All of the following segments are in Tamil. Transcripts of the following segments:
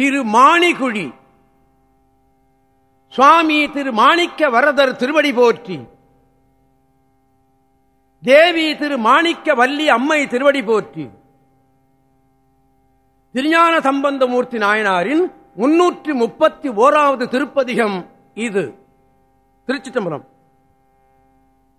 திரு மாணிகுழி சுவாமி திரு மாணிக்க வரதர் திருவடி போற்றி. தேவி திரு மாணிக்க வள்ளி அம்மை திருவடி போற்றி. திருஞான சம்பந்தமூர்த்தி நாயனாரின் முன்னூற்றி முப்பத்தி ஓராவது திருப்பதிகம் இது. திருச்சி தம்பரம்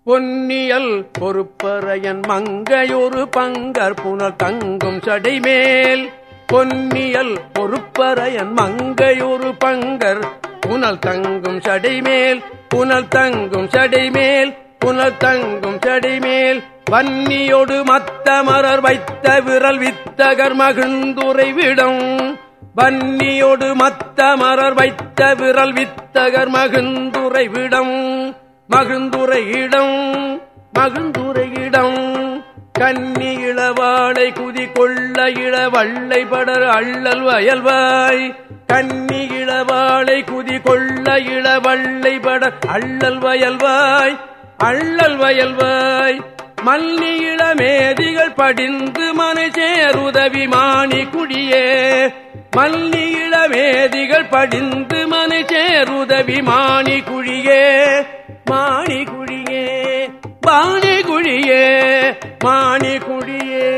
பொன்னியல் பொறுப்பறையன் மங்கையொரு பங்கர் புனல் தங்கும் சடைமேல் பொன்னியல் பொறுப்பறையன் மங்கையொரு பங்கர். புனல் தங்கும் சடைமேல் புனல் தங்கும் சடைமேல் புனல் தங்கும் சடைமேல். வன்னியொடு மத்த மலர் வைத்த விரல் வித்தகர் மகிழ்ந்துரை விடம். வன்னியோடு மத்த மலர் வைத்த விரல் வித்தகர் மகிழ்ந்துரை விடம். மகிழ்ந்துரை இடம் மகிழ்ந்துரை இடம். கன்னி இளவாளை குதி கொள்ள இளவள்ளை படர் அள்ளல் வயல்வாய். கன்னி இளவாளை குதி கொள்ள இளவள்ளை படர் அள்ளல் வயல்வாய். அள்ளல் வயல்வாய். மல்லி இளமேதிகள் படிந்து மனை சேருதவி மாணி குடியே. மல்லி இளமேதிகள் படிந்து மனை சேருதவி மாணி குழியே மாணி குழியே பாணி குழியே மாணி குழியே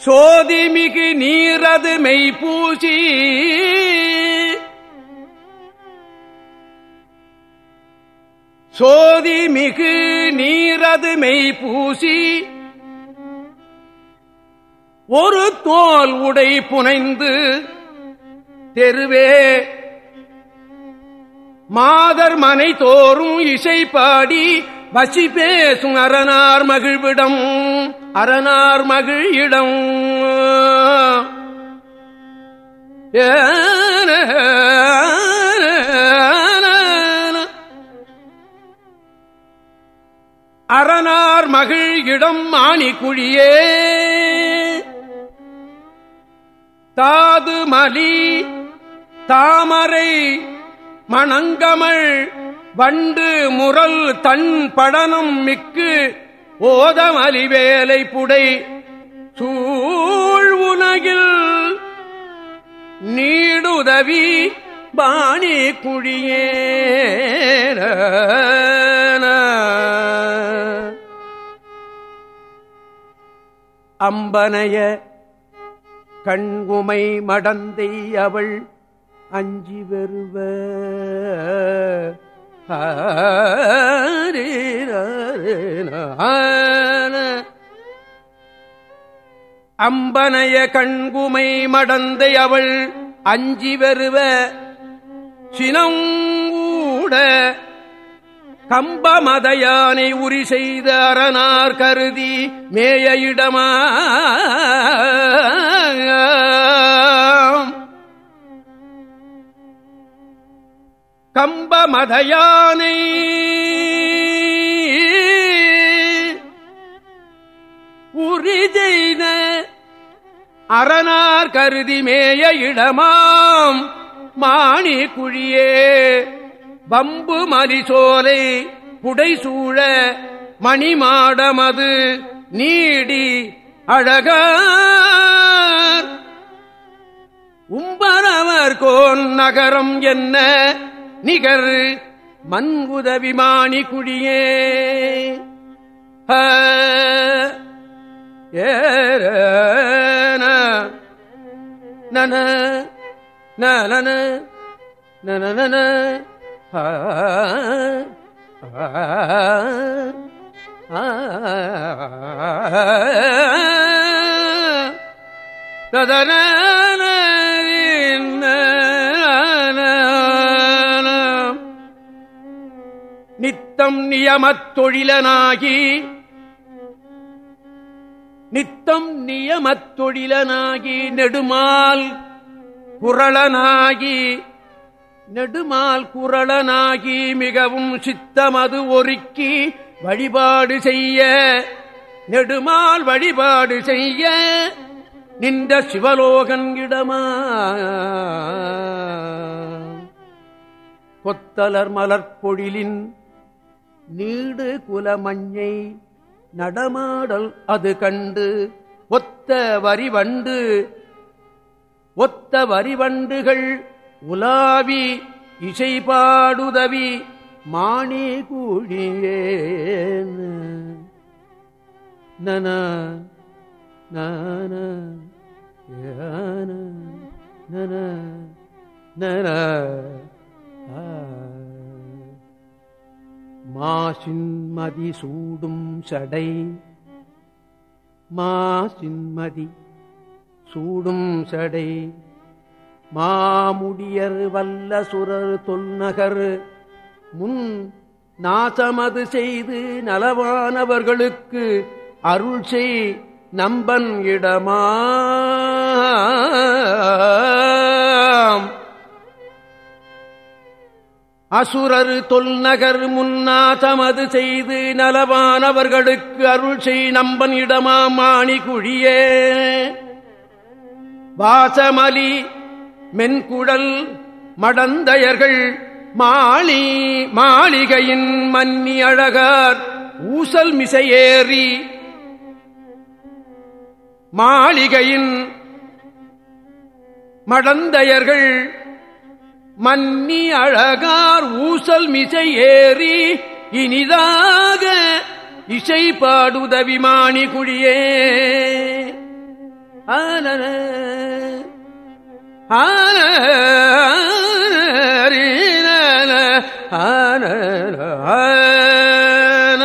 சோதிமிகு நீரது மெய்ப்பூசி. சோதிமிகு நீரது மெய்ப்பூசி. ஒரு தோல் உடை புனைந்து தெருவே. மாதர் மனை தோறும் இசை பாடி வசி பேசும் அரணார் மகிழ்விடம் அரணார் மகிழ் இடம் அரணார் மகிழ் இடம் தாது மலி தாமரை மணங்கமள் வண்டு முரல் தன் படனம் மிக்கு ஓதமலி வேலை புடை. சூழ் உலகில் நீடுதவி பாணி குழியே அம்பனைய கண்குமை மடந்தை அவள் அஞ்சி வருவ. அம்பனைய கண்குமை மடந்தை அவள் அஞ்சி வருவ. சினங்கூட கம்பமதையானை உரி செய்த அரணார் கருதி மேய இடமா. கம்பமதயானை. உரி அரணார் கருதி மேய இடமாம். மாணி குழியே பம்பு மலிசோலை புடைசூழ மணிமாடமது நீடி அழக உம்பரவர் கோன் நகரம் என்ன? நிகர் மன்குதவிமானி மாணி குடியே ஏன நன நன நன ததன நித்தம் நியமத் தொழிலனாகி நித்தம் நியமத் தொழிலனாகி நெடுமால் குரளனாகி நெடுமால் குரளனாகி மிகவும் சித்தமது ஒருக்கி வழிபாடு செய்ய நெடுமால் வழிபாடு செய்ய நின்ற சிவலோகன் இடமா. கொத்தலர் மலர்பொழிலின் நீடு குலமஞ்சை நடமாடல் அது கண்டு. ஒத்த வரிவண்டு ஒத்த வரிவண்டுகள் உலாவி இசைபாடுதவி மாணி கூழியே நன நன நன நன மாசின்மதி சூடும் சடை. மாசின்மதி சூடும் சடை. மாமுடியர் வல்ல சுரர் தொல்நகர். முன் நாசமது செய்து நலவானவர்களுக்கு அருள் செய் நம்பன் இடமா. அசுரரு தொல்நகர் முன்னா தமது செய்து நலவானவர்களுக்கு அருள் செய் நம்பன் இடமா மாணி குழியே. வாசமலி மென்குடல் மடந்தையர்கள் மாளி மாளிகையின் மன்னி அழகார் ஊசல் மிசையேறி மாளிகையின் மடந்தையர்கள் மன்னி அழகார் ஊசல் மிசை ஏறி இனிதாக இசை பாடுதவிமானி குழியே. ஆன ஆன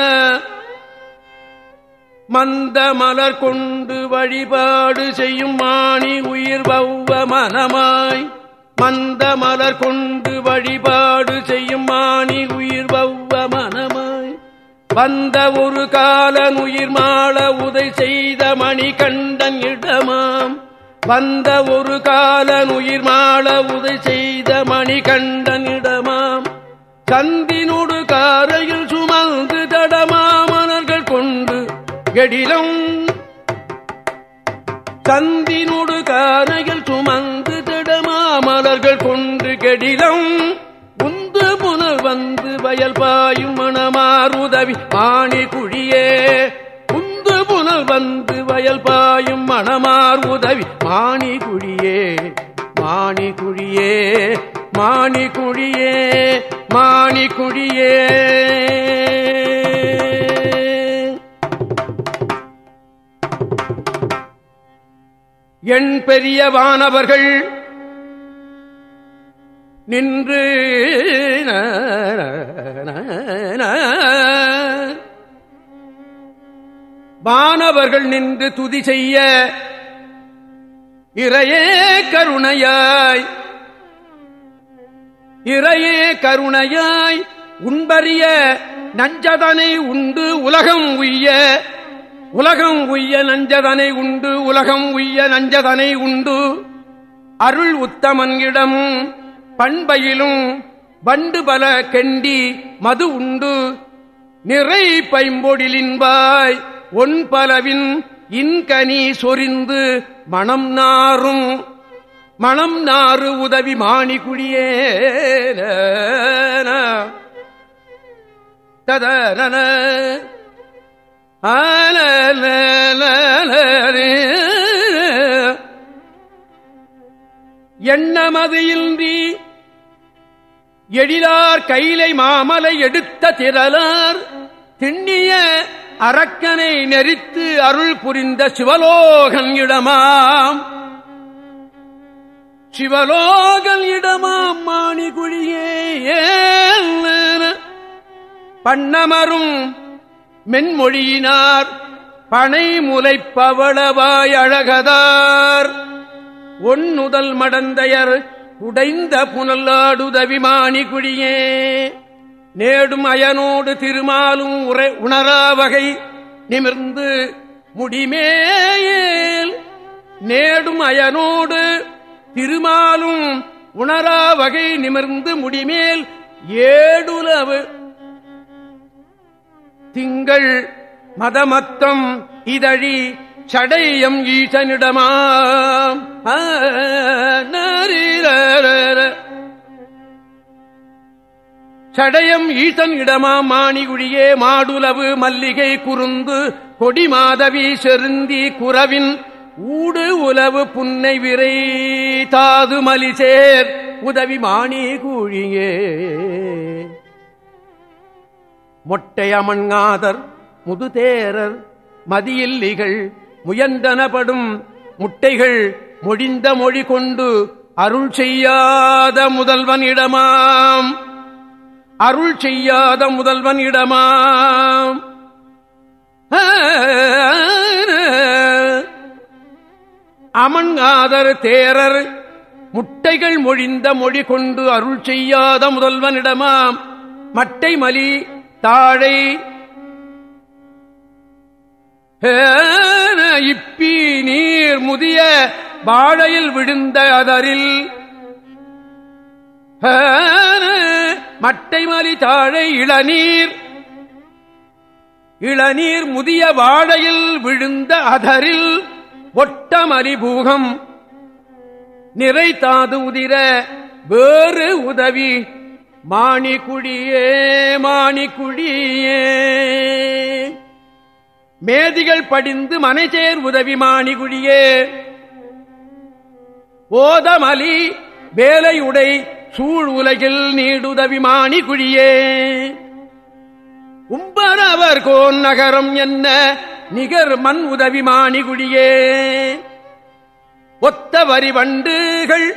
மந்த மலர் கொண்டு வழிபாடு செய்யும் மாணி உயிர் பௌவ மனமாய் மந்த மலர் கொண்டு வழிபாடு செய்யும் மாணி உயிர் பௌவ மனமாய். வந்த ஒரு காலன் உயிர் மாள உதை செய்த மணி கண்டன் இடமாம். வந்த ஒரு காலன் உயிர் மாள உதை செய்த மணி கண்டன் இடமாம். சந்தினோடு காரையில் சுமந்து தடமாமனர்கள் கொண்டு எடிலம் சந்தினோடு காரையில் கொண்டு உந்து புனல் வந்து வயல் பாயும் மணமார் உதவி மாணி குழியே. உந்து புனல் வந்து வயல் பாயும் மணமார் உதவி மாணி குழியே. மாணி குழியே மாணி குழியே மாணி குழியே. எண் பெரிய வானவர்கள் நின்று வானவர்கள் நின்று துதி செய்ய இறையே கருணையாய். இறையே கருணையாய் உண்பறிய நஞ்சதனை உண்டு உலகம் உய்ய. உலகம் உய்ய நஞ்சதனை உண்டு உலகம் உய்ய நஞ்சதனை உண்டு. அருள் உத்தமன்கிடம் பண்பையிலும் வண்டு பல கெண்டி மது உண்டு. நிறை பைம்பொடிலின்பாய் ஒன் பலவின் இன்கனி சொரிந்து மணம் நாரும் மணம் நாறு உதவி மாணி குடியே ததன எண்ணமது இன்றி எழிலார் கையிலை மாமலை எடுத்த திரளார் திண்ணிய அரக்கனை நெறித்து அருள் புரிந்த சிவலோகன் இடமாம். சிவலோகன் இடமாம் மாணிகுழியே பண்ணமரும் மென்மொழியினார் பனை முலைப்பவளவாய் அழகதார். ஒன்னுதல் மடந்தையர் உடைந்த புனல்லாடுதவிமானி குழியே நேடும் அயனோடு திருமாலும் உரை உணரா வகை நிமிர்ந்து முடிமேயில். நேடும் அயனோடு திருமாலும் உணரா வகை நிமிர்ந்து முடிமேல். ஏடுலவு திங்கள் மதமத்தம் இதழி சடையம் ஈசனிடமாம். சடயம் ஈசன் இடமா மாணிகுழியே மாடுலவு மல்லிகை குறுந்து கொடி மாதவி செருந்தி குறவின் ஊடு உலவு புன்னை விரை தாது மலிசேர் உதவி மாணி கூழியே மொட்டையமன்காதர் முதுதேரர் மதியில்லிகள் முயன்றனப்படும் முட்டைகள் மொழிந்த மொழி கொண்டு அருள் செய்யாத முதல்வன் இடமாம். அருள் செய்யாத முதல்வன் இடமாம். அமன்காதர் தேரர் முட்டைகள் மொழிந்த மொழி கொண்டு அருள் செய்யாத முதல்வனிடமாம் மட்டை மலி தாழை. இப்பி நீர் முதிய வாழையில் விழுந்த அதரில். மட்டை மலி தாழை இளநீர். இளநீர் முதிய வாழையில் விழுந்த அதரில். ஒட்டமரிபூகம் நிறைத்தாது உதிர வேறு உதவி. மாணிக்குடியே மாணிக்குடியே. மேதிகள் படிந்து மனைச்சேர் உதவி மாணிக்குடியே. ஓதமலி வேலையுடை சூழ் உலகில் நீடுதவி மாணிகுடியே உம்பரவர் கோன் நகரம் என்ன நிகர் மண் உதவி மாணிகுடியே ஒத்த வரி வண்டுகள்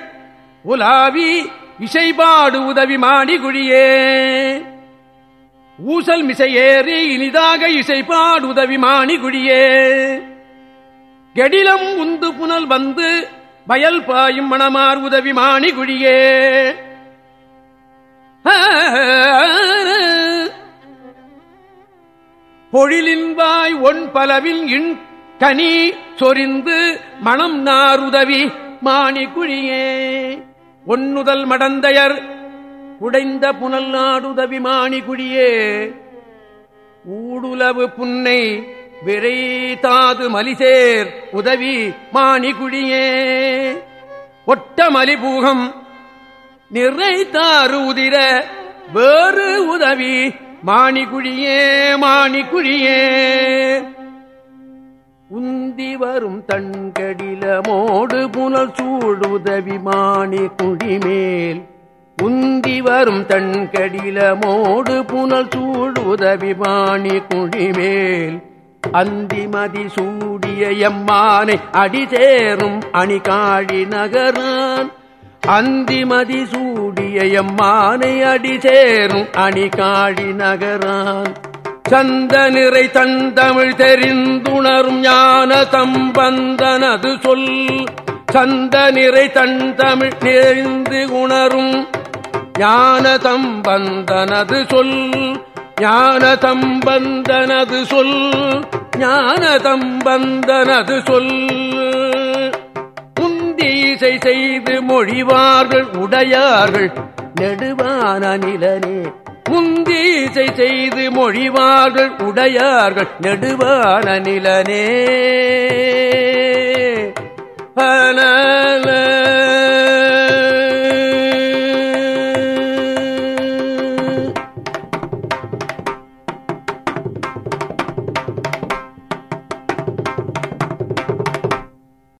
உலாவி இசைபாடு உதவி மாணிகுடியே ஊசல் மிசையேறி இனிதாக இசைப்பாடு உதவி மாணிகுடியே கெடிலம் உந்து புனல் வந்து வயல் பாயும் மணமார் உதவி மாணிகுடியே பொழிலின்பாய் ஒன் பலவில் இன் கனி சொரிந்து மணம் நாருதவி மாணி குழியே. ஒன்னுதல் மடந்தையர் உடைந்த புனல் நாடுதவி மாணி குழியே. ஊடுலவு புன்னை விரை தாது மலிசேர் உதவி மாணிகுடியே. ஒட்ட மலிபூகம் நிறைத்தாறு உதிர வேறு உதவி மாணிகுழியே மாணிகுழியே உந்தி வரும் தண்கடில மோடு புனல் சூடுதவி மாணி குழிமேல் உந்தி வரும் தண்கடில மோடு புனல் சூடுதவி மாணி குழிமேல் அந்திமதி சூடிய எம்மானை அடி சேரும் அணிகாழி நகரான். அந்திமதி சூடிய எம்மானை அடி சேரும் அணிகாழி நகரான். சந்த நிறை தந்தமிழ் தெரிந்துணரும் ஞான தம்பந்தனது சொல். சந்த நிறை தந்தமிழ் தெரிந்து உணரும் ஞான தம்பந்தனது சொல். ஞான தம்பந்தனது சொல் ஞான தம்பந்தனது சொல். உந்தீசை செய்து மொழிவார்கள் உடையார்கள் நெடுவான நிலனே. முந்தீசை செய்து மொழிவார்கள் உடையார்கள் நெடுவான நிலனே. பல.